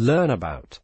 learn about.